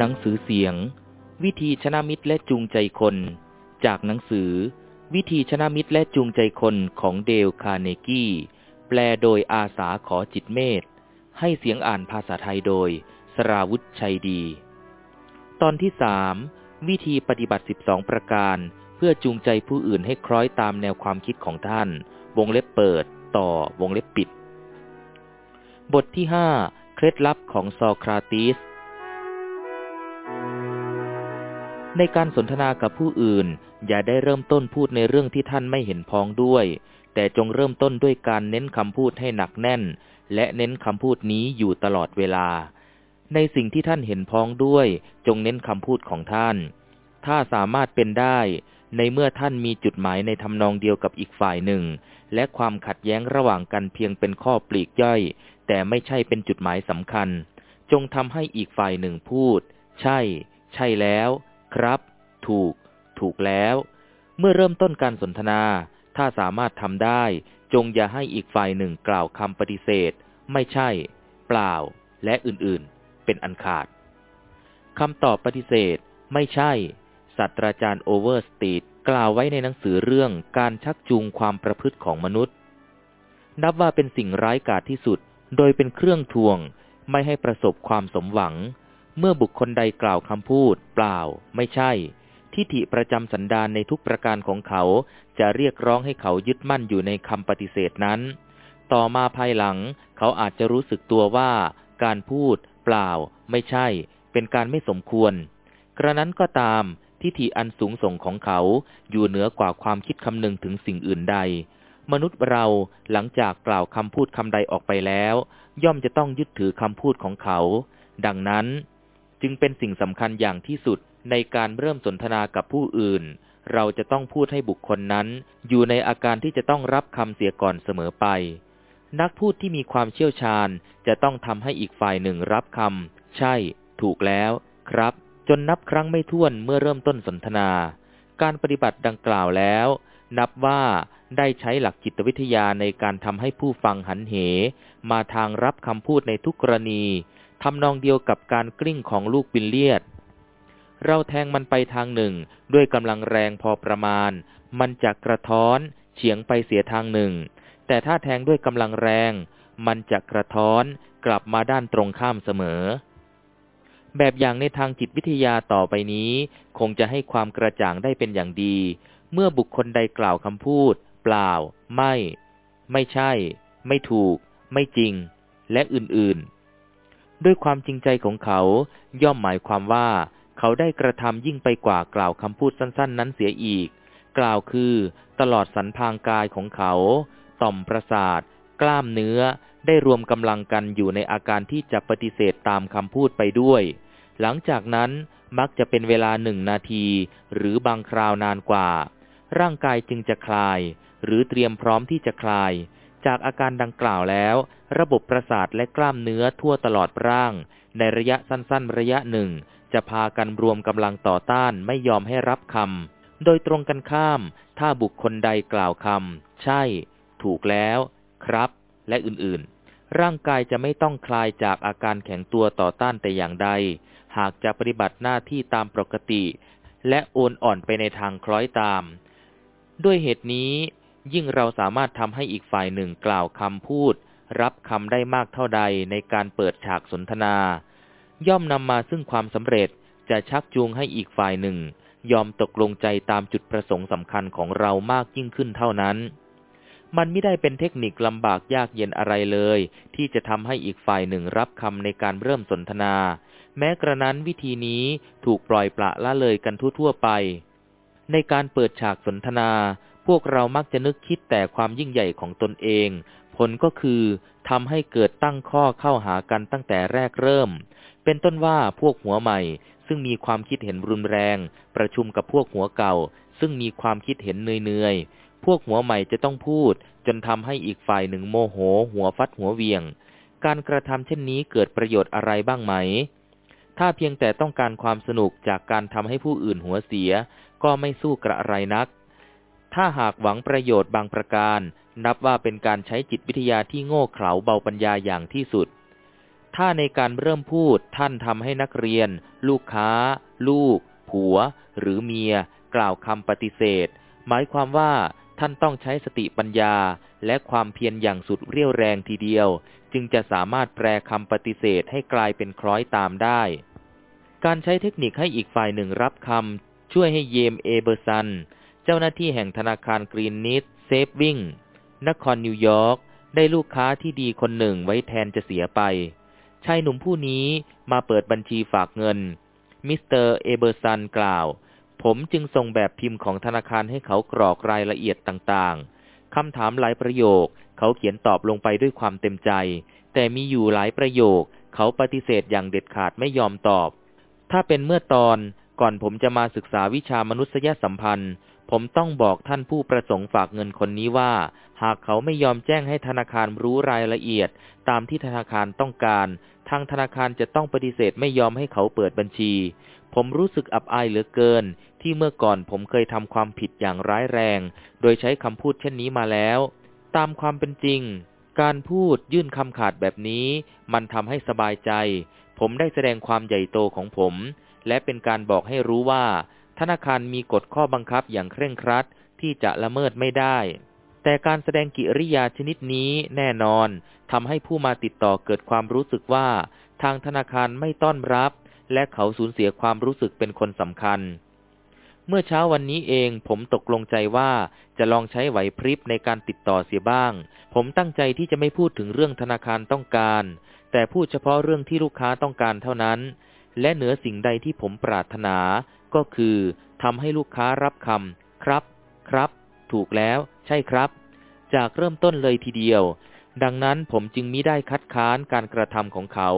หนังสือเสียง วิธีชนะมิตรและจูงใจคน จากหนังสือ วิธีชนะมิตรและจูงใจคนของเดลคาร์เนกี้ แปลโดยอาสาขอจิตเมธให้เสียงอ่านภาษาไทยโดย สราวุธชัยดี ตอนที่สามวิธีปฏิบัติ 12 ประการ เพื่อจูงใจผู้อื่นให้คล้อยตามแนวความคิดของท่าน วงเล็บเปิด ต่อวงเล็บปิด บทที่ห้าเคล็ดลับของซอคราติส ในการสนทนากับผู้อื่น อย่าได้เริ่มต้นพูดในเรื่องที่ท่านไม่เห็นพ้องด้วย แต่จงเริ่มต้นด้วยการเน้นคำพูดให้หนักแน่น และเน้นคำพูดนี้อยู่ตลอดเวลา ในสิ่งที่ท่านเห็นพ้องด้วย จงเน้นคำพูดของท่าน ถ้าสามารถเป็นได้ ในเมื่อท่านมีจุดหมายในทำนองเดียวกับอีกฝ่ายหนึ่ง และความขัดแย้งระหว่างกันเพียงเป็นข้อปลีกย่อย แต่ไม่ใช่เป็นจุดหมายสำคัญ จงทำให้อีกฝ่ายหนึ่งพูด ใช่ ใช่แล้ว ครับ ถูก ถูกแล้ว เมื่อเริ่มต้นการสนทนา ถ้าสามารถทำได้ จงอย่าให้อีกฝ่ายหนึ่งกล่าวคำปฏิเสธ ไม่ใช่ เปล่า และอื่นๆ เป็นอันขาดคำตอบปฏิเสธ ไม่ใช่ศาสตราจารย์โอเวอร์สตีดกล่าวไว้ในหนังสือเรื่องการชักจูงความประพฤติของมนุษย์ นับว่าเป็นสิ่งร้ายกาจที่สุด โดยเป็นเครื่องทวง ไม่ให้ประสบความสมหวัง เมื่อบุคคลใดกล่าวคำพูด เปล่า ไม่ใช่ ทิฏฐิประจำสันดานในทุกประการของเขา จะเรียกร้องให้เขายึดมั่นอยู่ในคำปฏิเสธนั้น ต่อมาภายหลัง เขาอาจจะรู้สึกตัวว่า การพูด เปล่า ไม่ใช่ เป็นการไม่สมควร กระนั้นก็ตาม ทิฏฐิอันสูงส่งของเขาอยู่เหนือกว่าความคิดคำนึงถึงสิ่งอื่นใด มนุษย์เราหลังจากกล่าวคำพูดคำใดออกไปแล้ว ย่อมจะต้องยึดถือคำพูดของเขา ดังนั้น จึงเป็นสิ่งสำคัญอย่างที่สุดในการเริ่มสนทนากับผู้อื่น เราจะต้องพูดให้บุคคลนั้น อยู่ในอาการที่จะต้องรับคำเสียก่อนเสมอไป นักพูดที่มีความเชี่ยวชาญจะต้องทำให้อีกฝ่ายหนึ่งรับคำใช่ ถูกแล้ว ครับ จนนับครั้งไม่ถ้วนเมื่อเริ่มต้นสนทนา การปฏิบัติดังกล่าวแล้ว นับว่าได้ใช้หลักจิตวิทยาในการทำให้ผู้ฟังหันเห มาทางรับคำพูดในทุกกรณี ทำนองเดียวกับการกลิ้งของลูกบิลเลียด เราแทงมันไปทางหนึ่ง ด้วยกำลังแรงพอประมาณ มันจะกระท้อนเฉียงไปเสียทางหนึ่ง แต่ถ้าแทงด้วยกำลังแรง มันจะกระท้อนกลับมาด้านตรงข้ามเสมอ แบบอย่างในทางจิตวิทยาต่อไปนี้ คงจะให้ความกระจ่างได้เป็นอย่างดี เมื่อบุคคลใดกล่าวคำพูด เปล่า ไม่ ไม่ใช่ ไม่ถูก ไม่จริง และอื่น ๆ ด้วยความจริงใจของเขา ย่อมหมายความว่า เขาได้กระทำยิ่งไปกว่ากล่าวคำพูดสั้น ๆ นั้นเสียอีก กล่าวคือ ตลอดสันพางกายของเขา ต่อมประสาท กล้ามเนื้อ ได้รวมกำลังกันอยู่ในอาการที่จะปฏิเสธตามคำพูดไปด้วย หลังจากนั้นมักจะเป็นเวลาหนึ่งนาที หรือบางคราวนานกว่า ร่างกายจึงจะคลาย หรือเตรียมพร้อมที่จะคลาย จากอาการดังกล่าวแล้ว ระบบประสาทและกล้ามเนื้อทั่วตลอดร่าง ในระยะสั้นๆ ระยะหนึ่ง จะพากันรวมกำลังต่อต้านไม่ยอมให้รับคำ โดยตรงกันข้าม ถ้าบุคคลใดกล่าวคำ ใช่ ถูกแล้ว ครับ และอื่นๆ ร่างกายจะไม่ต้องคลายจากอาการแข็งตัวต่อต้านแต่อย่างใด หากจะปฏิบัติหน้าที่ตามปกติ และโอนอ่อนไปในทางคล้อยตาม ด้วยเหตุนี้ ยิ่งเราสามารถทำให้อีกฝ่ายหนึ่งกล่าวคำพูด รับคำได้มากเท่าใดในการเปิดฉากสนทนา ย่อมนำมาซึ่งความสำเร็จจะชักจูงให้อีกฝ่ายหนึ่ง ยอมตกลงใจตามจุดประสงค์สำคัญของเรามากยิ่งขึ้นเท่านั้น มันไม่ได้เป็นเทคนิคลำบากยากเย็นอะไรเลย ที่จะทำให้อีกฝ่ายหนึ่งรับคำในการเริ่มสนทนา แม้กระนั้นวิธีนี้ถูกปล่อยปละละเลยกันทั่วๆไป ในการเปิดฉากสนทนา พวกเรามักจะนึกคิดแต่ความยิ่งใหญ่ของตนเอง ผลก็คือทำให้เกิดตั้งข้อเข้าหากันตั้งแต่แรกเริ่ม เป็นต้นว่าพวกหัวใหม่ ซึ่งมีความคิดเห็นรุนแรง ประชุมกับพวกหัวเก่า ซึ่งมีความคิดเห็นเนื่อยๆ พวกหัวใหม่จะต้องพูด จนทำให้อีกฝ่ายหนึ่งโมโห หัวฟัดหัวเวียง การกระทำเช่นนี้เกิดประโยชน์อะไรบ้างไหม ถ้าเพียงแต่ต้องการความสนุกจากการทำให้ผู้อื่นหัวเสีย ก็ไม่สู้กระไรนัก ถ้าหากหวังประโยชน์บางประการ นับว่าเป็นการใช้จิตวิทยาที่โง่เขลาเบาปัญญาอย่างที่สุด ถ้าในการเริ่มพูดท่านทำให้นักเรียน ลูกค้า ลูก ผัว หรือเมีย กล่าวคำปฏิเสธ หมายความว่าท่านต้องใช้สติปัญญาและความเพียรอย่างสุดเรี่ยวแรงทีเดียว จึงจะสามารถแปลคำปฏิเสธให้กลายเป็นคล้อยตามได้ การใช้เทคนิคให้อีกฝ่ายหนึ่งรับคำช่วยให้เจมส์ เอเบอร์ซัน เจ้าหน้าที่แห่งธนาคาร Greenwich Savings นครนิวยอร์กได้ลูกค้าที่ดีคนหนึ่งไว้แทนจะเสียไป ชายหนุ่มผู้นี้มาเปิดบัญชีฝากเงิน มิสเตอร์เอเบอร์ซันกล่าว ผมจึงส่งแบบพิมพ์ของธนาคารให้เขากรอกรายละเอียดต่างๆ คำถามหลายประโยค เขาเขียนตอบลงไปด้วยความเต็มใจ แต่มีอยู่หลายประโยค เขาปฏิเสธอย่างเด็ดขาดไม่ยอมตอบ ถ้าเป็นเมื่อตอน ก่อนผมจะมาศึกษาวิชามนุษยสัมพันธ์ ผมต้องบอกท่านผู้ประสงค์ฝากเงินคนนี้ว่า หากเขาไม่ยอมแจ้งให้ธนาคารรู้รายละเอียด ตามที่ธนาคารต้องการ ทางธนาคารจะต้องปฏิเสธไม่ยอมให้เขาเปิดบัญชี ผมรู้สึกอับอายเหลือเกิน ที่เมื่อก่อนผมเคยทำความผิดอย่างร้ายแรง โดยใช้คำพูดเช่นนี้มาแล้ว ตามความเป็นจริง การพูดยื่นคำขาดแบบนี้ มันทำให้สบายใจ ผมได้แสดงความใหญ่โตของผม และเป็นการบอกให้รู้ว่า ธนาคารมีกฎข้อบังคับอย่างเคร่งครัดที่จะละเมิดไม่ได้ แต่การแสดงกิริยาชนิดนี้แน่นอนทำให้ผู้มาติดต่อเกิดความรู้สึกว่า ทางธนาคารไม่ต้อนรับ และเขาสูญเสียความรู้สึกเป็นคนสำคัญ เมื่อเช้าวันนี้เองผมตกลงใจว่าจะลองใช้ไหวพริบในการติดต่อเสียบ้าง ผมตั้งใจที่จะไม่พูดถึงเรื่องธนาคารต้องการ แต่พูดเฉพาะเรื่องที่ลูกค้าต้องการเท่านั้น และเหนือสิ่งใดที่ผมปรารถนา ก็คือทำให้ลูกค้ารับคำครับ ครับ ถูกแล้ว ใช่ครับ จากเริ่มต้นเลยทีเดียว ดังนั้นผมจึงมิได้คัดค้านการกระทำของเขา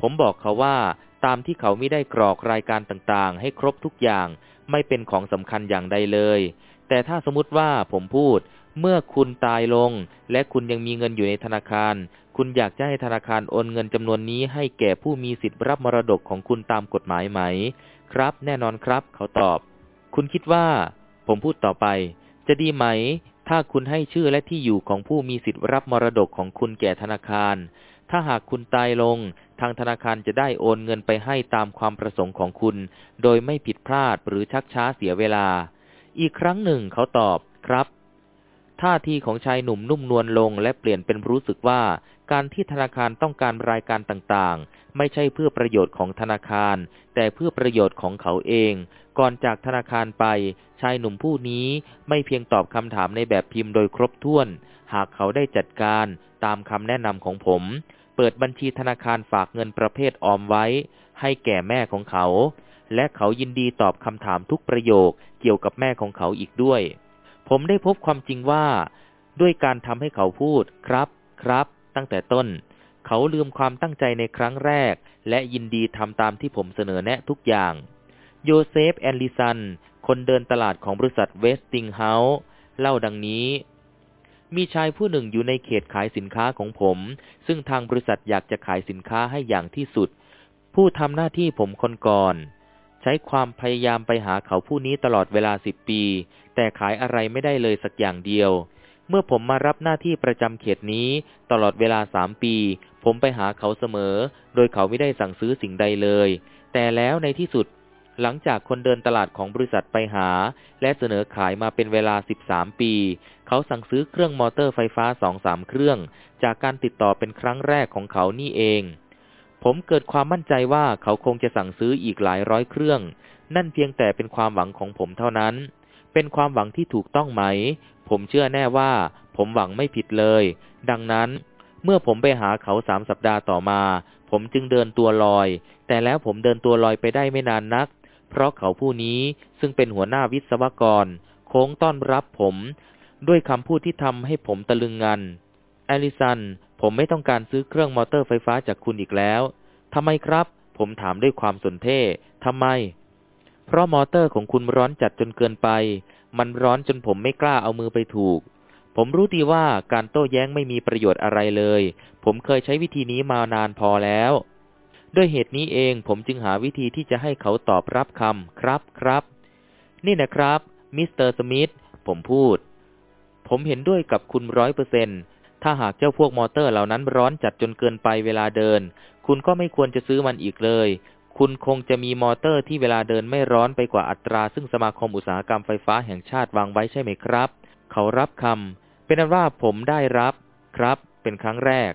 ผมบอกเขาว่า ตามที่เขาไม่ได้กรอกรายการต่างๆ ให้ครบทุกอย่าง ไม่เป็นของสำคัญอย่างใดเลย แต่ถ้าสมมติว่าผมพูด เมื่อคุณตายลง และคุณยังมีเงินอยู่ในธนาคาร คุณอยากจะให้ธนาคารโอนเงินจำนวนนี้ให้แก่ผู้มีสิทธิ์รับมรดกของคุณตามกฎหมายไหม ครับ แน่นอนครับ เขาตอบ คุณคิดว่า ผมพูดต่อไป จะดีไหม ถ้าคุณให้ชื่อและที่อยู่ของผู้มีสิทธิ์รับมรดกของคุณแก่ธนาคาร ถ้าหากคุณตายลง ทางธนาคารจะได้โอนเงินไปให้ตามความประสงค์ของคุณ โดยไม่ผิดพลาดหรือชักช้าเสียเวลา อีกครั้งหนึ่งเขาตอบ ครับ ท่าทีของชายหนุ่มนุ่มนวลลงและเปลี่ยนเป็นรู้สึกว่า การที่ธนาคารต้องการรายการต่างๆ ไม่ใช่เพื่อประโยชน์ของธนาคาร แต่เพื่อประโยชน์ของเขาเอง ก่อนจากธนาคารไป ชายหนุ่มผู้นี้ไม่เพียงตอบคำถามในแบบพิมพ์โดยครบถ้วน หากเขาได้จัดการตามคำแนะนำของผม เปิดบัญชีธนาคารฝากเงินประเภทออมไว้ ให้แก่แม่ของเขา และเขายินดีตอบคำถามทุกประโยคเกี่ยวกับแม่ของเขาอีกด้วย ผมได้พบความจริงว่า ด้วยการทำให้เขาพูดครับครับ ตั้งแต่ต้น เขาลืมความตั้งใจในครั้งแรก และยินดีทำตามที่ผมเสนอแนะทุกอย่าง โยเซฟ แอลิสัน คนเดินตลาดของบริษัทเวสติงเฮาส์เล่าดังนี้มีชายผู้หนึ่งอยู่ในเขตขายสินค้าของผม ซึ่งทางบริษัทอยากจะขายสินค้าให้อย่างที่สุด ผู้ทำหน้าที่ผมคนก่อน ใช้ความพยายามไปหาเขาผู้นี้ตลอดเวลาสิบปี แต่ขายอะไรไม่ได้เลยสักอย่างเดียว เมื่อผมมารับหน้าที่ประจำเขตนี้ตลอดเวลาสามปี ผมไปหาเขาเสมอ โดยเขาไม่ได้สั่งซื้อสิ่งใดเลย แต่แล้วในที่สุด หลังจากคนเดินตลาดของบริษัทไปหา และเสนอขายมาเป็นเวลา 13 ปี เขาสั่งซื้อเครื่องมอเตอร์ไฟฟ้าสองสามเครื่อง จากการติดต่อเป็นครั้งแรกของเขานี่เอง ผมเกิดความมั่นใจว่าเขาคงจะสั่งซื้ออีกหลายร้อยเครื่อง นั่นเพียงแต่เป็นความหวังของผมเท่านั้น เป็นความหวังที่ถูกต้องไหม ผมเชื่อแน่ว่า ผมหวังไม่ผิดเลย ดังนั้น เมื่อผมไปหาเขาสามสัปดาห์ต่อมา ผมจึงเดินตัวลอย แต่แล้วผมเดินตัวลอยไปได้ไม่นานนัก เพราะเขาผู้นี้ซึ่งเป็นหัวหน้าวิศวกร โค้งต้อนรับผม ด้วยคำพูดที่ทำให้ผมตะลึงงันแอลิสัน ผมไม่ต้องการซื้อเครื่องมอเตอร์ไฟฟ้าจากคุณอีกแล้วทำไมครับ ผมถามด้วยความสนเท่ห์ ทำไม เพราะมอเตอร์ของคุณร้อนจัดจนเกินไป มันร้อนจนผมไม่กล้าเอามือไปถูก ผมรู้ดีว่าการโต้แย้งไม่มีประโยชน์อะไรเลย ผมเคยใช้วิธีนี้มานานพอแล้ว ด้วยเหตุนี้เองผมจึงหาวิธีที่จะให้เขาตอบรับคำครับครับ นี่นะครับ Mister Smith ผมพูด ผมเห็นด้วยกับคุณร้อยเปอร์เซ็นต์ ถ้าหากเจ้าพวกมอเตอร์เหล่านั้นร้อนจัดจนเกินไปเวลาเดิน คุณก็ไม่ควรจะซื้อมันอีกเลย คุณคงจะมีมอเตอร์ที่เวลาเดินไม่ร้อนไปกว่าอัตรา ซึ่งสมาคมอุตสาหกรรมไฟฟ้าแห่งชาติวางไว้ใช่ไหมครับ เขารับคำเป็นนั้นว่าผมได้รับครับ เป็นครั้งแรก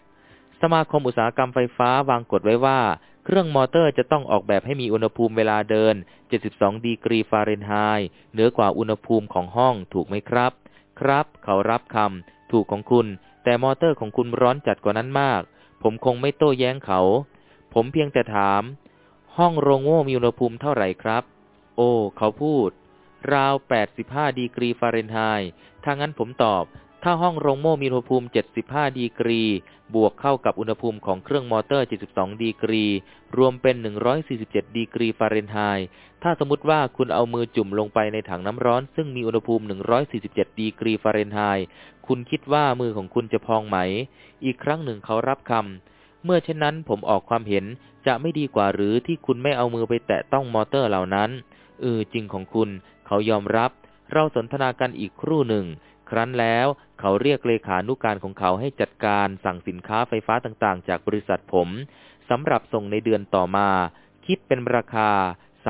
สมาคมอุตสาหกรรมไฟฟ้าวางกฎไว้ว่า เครื่องมอเตอร์จะต้องออกแบบให้มีอุณหภูมิเวลาเดิน 72 ดีกรีฟาเรนไฮต์เหนือกว่าอุณหภูมิของห้องถูกไหมครับ ครับ เขารับคำถูกของคุณ แต่มอเตอร์ของคุณร้อนจัดกว่านั้นมาก ผมคงไม่โต้แย้งเขา ผมเพียงแต่ถาม ห้องโรงโม่มีอุณหภูมิเท่าไหร่ครับ โอ้ เขาพูด ราว 85 ดีกรีฟาเรนไฮต์ถ้างั้นผมตอบ ถ้าห้องโรงโม่มีอุณหภูมิ 75 ดีกรี บวกเข้ากับอุณหภูมิของเครื่องมอเตอร์ 72 ดีกรี รวมเป็น 147 ดีกรีฟาเรนไฮต์ถ้าสมมติว่าคุณเอามือจุ่มลงไปในถังน้ำร้อน ซึ่งมีอุณหภูมิ 147 ดีกรีฟาเรนไฮต์คุณคิดว่ามือของคุณจะพองไหม อีกครั้งหนึ่งเขารับคำ เมื่อเช่นนั้นผมออกความเห็นจะไม่ดีกว่าหรือที่คุณไม่เอามือไปแตะต้องมอเตอร์เหล่านั้นเออจริงของคุณ เขายอมรับ เราสนทนากันอีกครู่หนึ่ง ครั้นแล้วเขาเรียกเลขานุการของเขาให้จัดการสั่งสินค้าไฟฟ้าต่างๆ จากบริษัทผมสำหรับส่งในเดือนต่อมา คิดเป็นราคา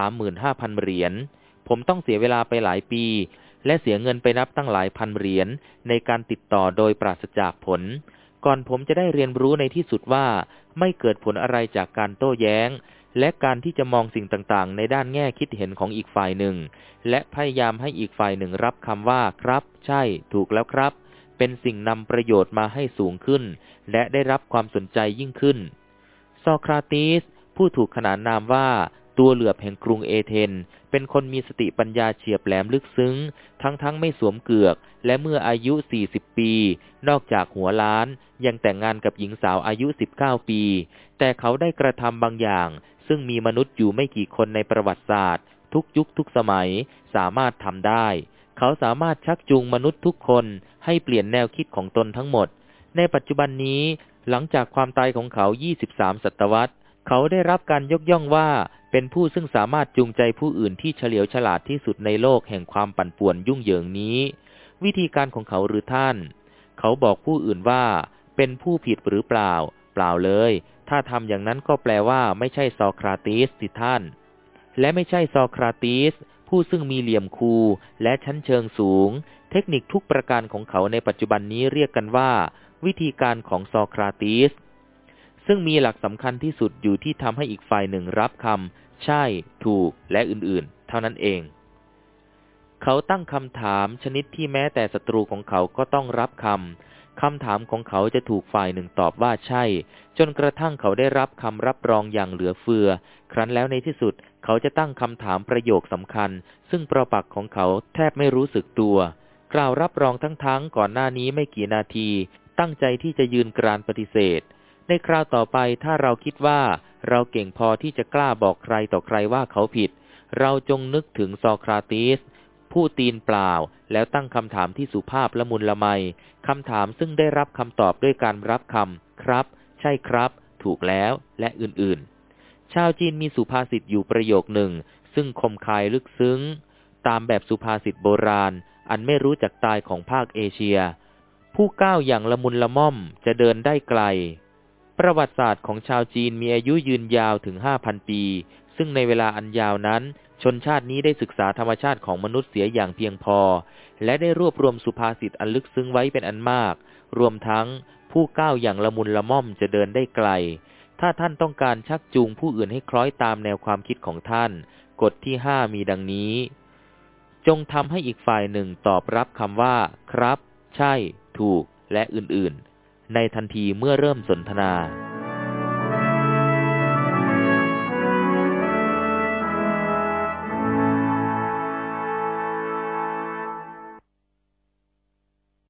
35,000 เหรียญ ผมต้องเสียเวลาไปหลายปี และเสียเงินไปนับตั้งหลายพันเหรียญในการติดต่อโดยปราศจากผล ก่อนผมจะได้เรียนรู้ในที่สุดว่า ไม่เกิดผลอะไรจากการโต้แย้ง และการที่จะมองสิ่งต่างๆ ในด้านแง่คิดเห็นของอีกฝ่ายหนึ่ง และพยายามให้อีกฝ่ายหนึ่งรับคำว่าครับ ใช่ ถูกแล้วครับ เป็นสิ่งนำประโยชน์มาให้สูงขึ้น และได้รับความสนใจยิ่งขึ้น ซอคราติสผู้ถูกขนานนามว่าตัวเหลือบแห่งกรุงเอเธน เป็นคนมีสติปัญญาเฉียบแหลมลึกซึ้ง ทั้งๆงไม่สวมเกือก และเมื่ออายุ 40 ปี นอกจากหัวล้าน ยังแต่งงานกับหญิงสาวอายุ 19 ปี แต่เขาได้กระทำบางอย่าง ซึ่งมีมนุษย์อยู่ไม่กี่คนในประวัติศาสตร์ ทุกยุคทุกสมัยสามารถทำได้ เขาสามารถชักจูงมนุษย์ทุกคนให้เปลี่ยนแนวคิดของตนทั้งหมด ในปัจจุบันนี้หลังจากความตายของเขา 23 ศตวรรษ เขาได้รับการยกย่องว่าเป็นผู้ซึ่งสามารถจูงใจผู้อื่นที่เฉลียวฉลาดที่สุดในโลกแห่งความปั่นป่วนยุ่งเหยิงนี้ วิธีการของเขาหรือท่าน เขาบอกผู้อื่นว่าเป็นผู้ผิดหรือเปล่า เปล่าเลย ถ้าทำอย่างนั้นก็แปลว่าไม่ใช่ซอคราติสสิท่าน และไม่ใช่ซอคราติสผู้ซึ่งมีเหลี่ยมคูและชั้นเชิงสูง เทคนิคทุกประการของเขาในปัจจุบันนี้เรียกกันว่า วิธีการของซอคราติส ซึ่งมีหลักสำคัญที่สุดอยู่ที่ทำให้อีกฝ่ายหนึ่งรับคำใช่ ถูก และอื่นๆ เท่านั้นเอง เขาตั้งคำถามชนิดที่แม้แต่ศัตรูของเขาก็ต้องรับคำ คำถามของเขาจะถูกฝ่ายหนึ่งตอบว่าใช่ จนกระทั่งเขาได้รับคำรับรองอย่างเหลือเฟือ ครั้นแล้วในที่สุด เขาจะตั้งคำถามประโยคสำคัญ ซึ่งประปักของเขาแทบไม่รู้สึกตัว กล่าวรับรองทั้งๆ ก่อนหน้านี้ไม่กี่นาที ตั้งใจที่จะยืนกรานปฏิเสธ ในคราวต่อไปถ้าเราคิดว่า เราเก่งพอที่จะกล้าบอกใครต่อใครว่าเขาผิด เราจงนึกถึงซอคราติส ผู้ตีนเปล่าแล้วตั้งคำถามที่สุภาพละมุนละไมคำถามซึ่งได้รับคำตอบด้วยการรับคำครับ ใช่ครับ ถูกแล้วและอื่นๆ ชาวจีนมีสุภาษิตอยู่ประโยคหนึ่ง ซึ่งคมคายลึกซึ้ง ตามแบบสุภาษิตโบราณ อันไม่รู้จักตายของภาคเอเชีย ผู้ก้าวอย่างละมุนละม่อมจะเดินได้ไกล ประวัติศาสตร์ของชาวจีนมีอายุยืนยาวถึง 5,000 ปี ซึ่งในเวลาอันยาวนั้น ชนชาตินี้ได้ศึกษาธรรมชาติของมนุษย์เสียอย่างเพียงพอ และได้รวบรวมสุภาษิตอันลึกซึ้งไว้เป็นอันมาก รวมทั้งผู้ก้าวอย่างละมุนละม่อมจะเดินได้ไกล ถ้าท่านต้องการชักจูงผู้อื่นให้คล้อยตามแนวความคิดของท่าน กฎที่ห้ามีดังนี้ จงทำให้อีกฝ่ายหนึ่งตอบรับคำว่า ครับ ใช่ ถูก และอื่นๆ ในทันทีเมื่อเริ่มสนทนา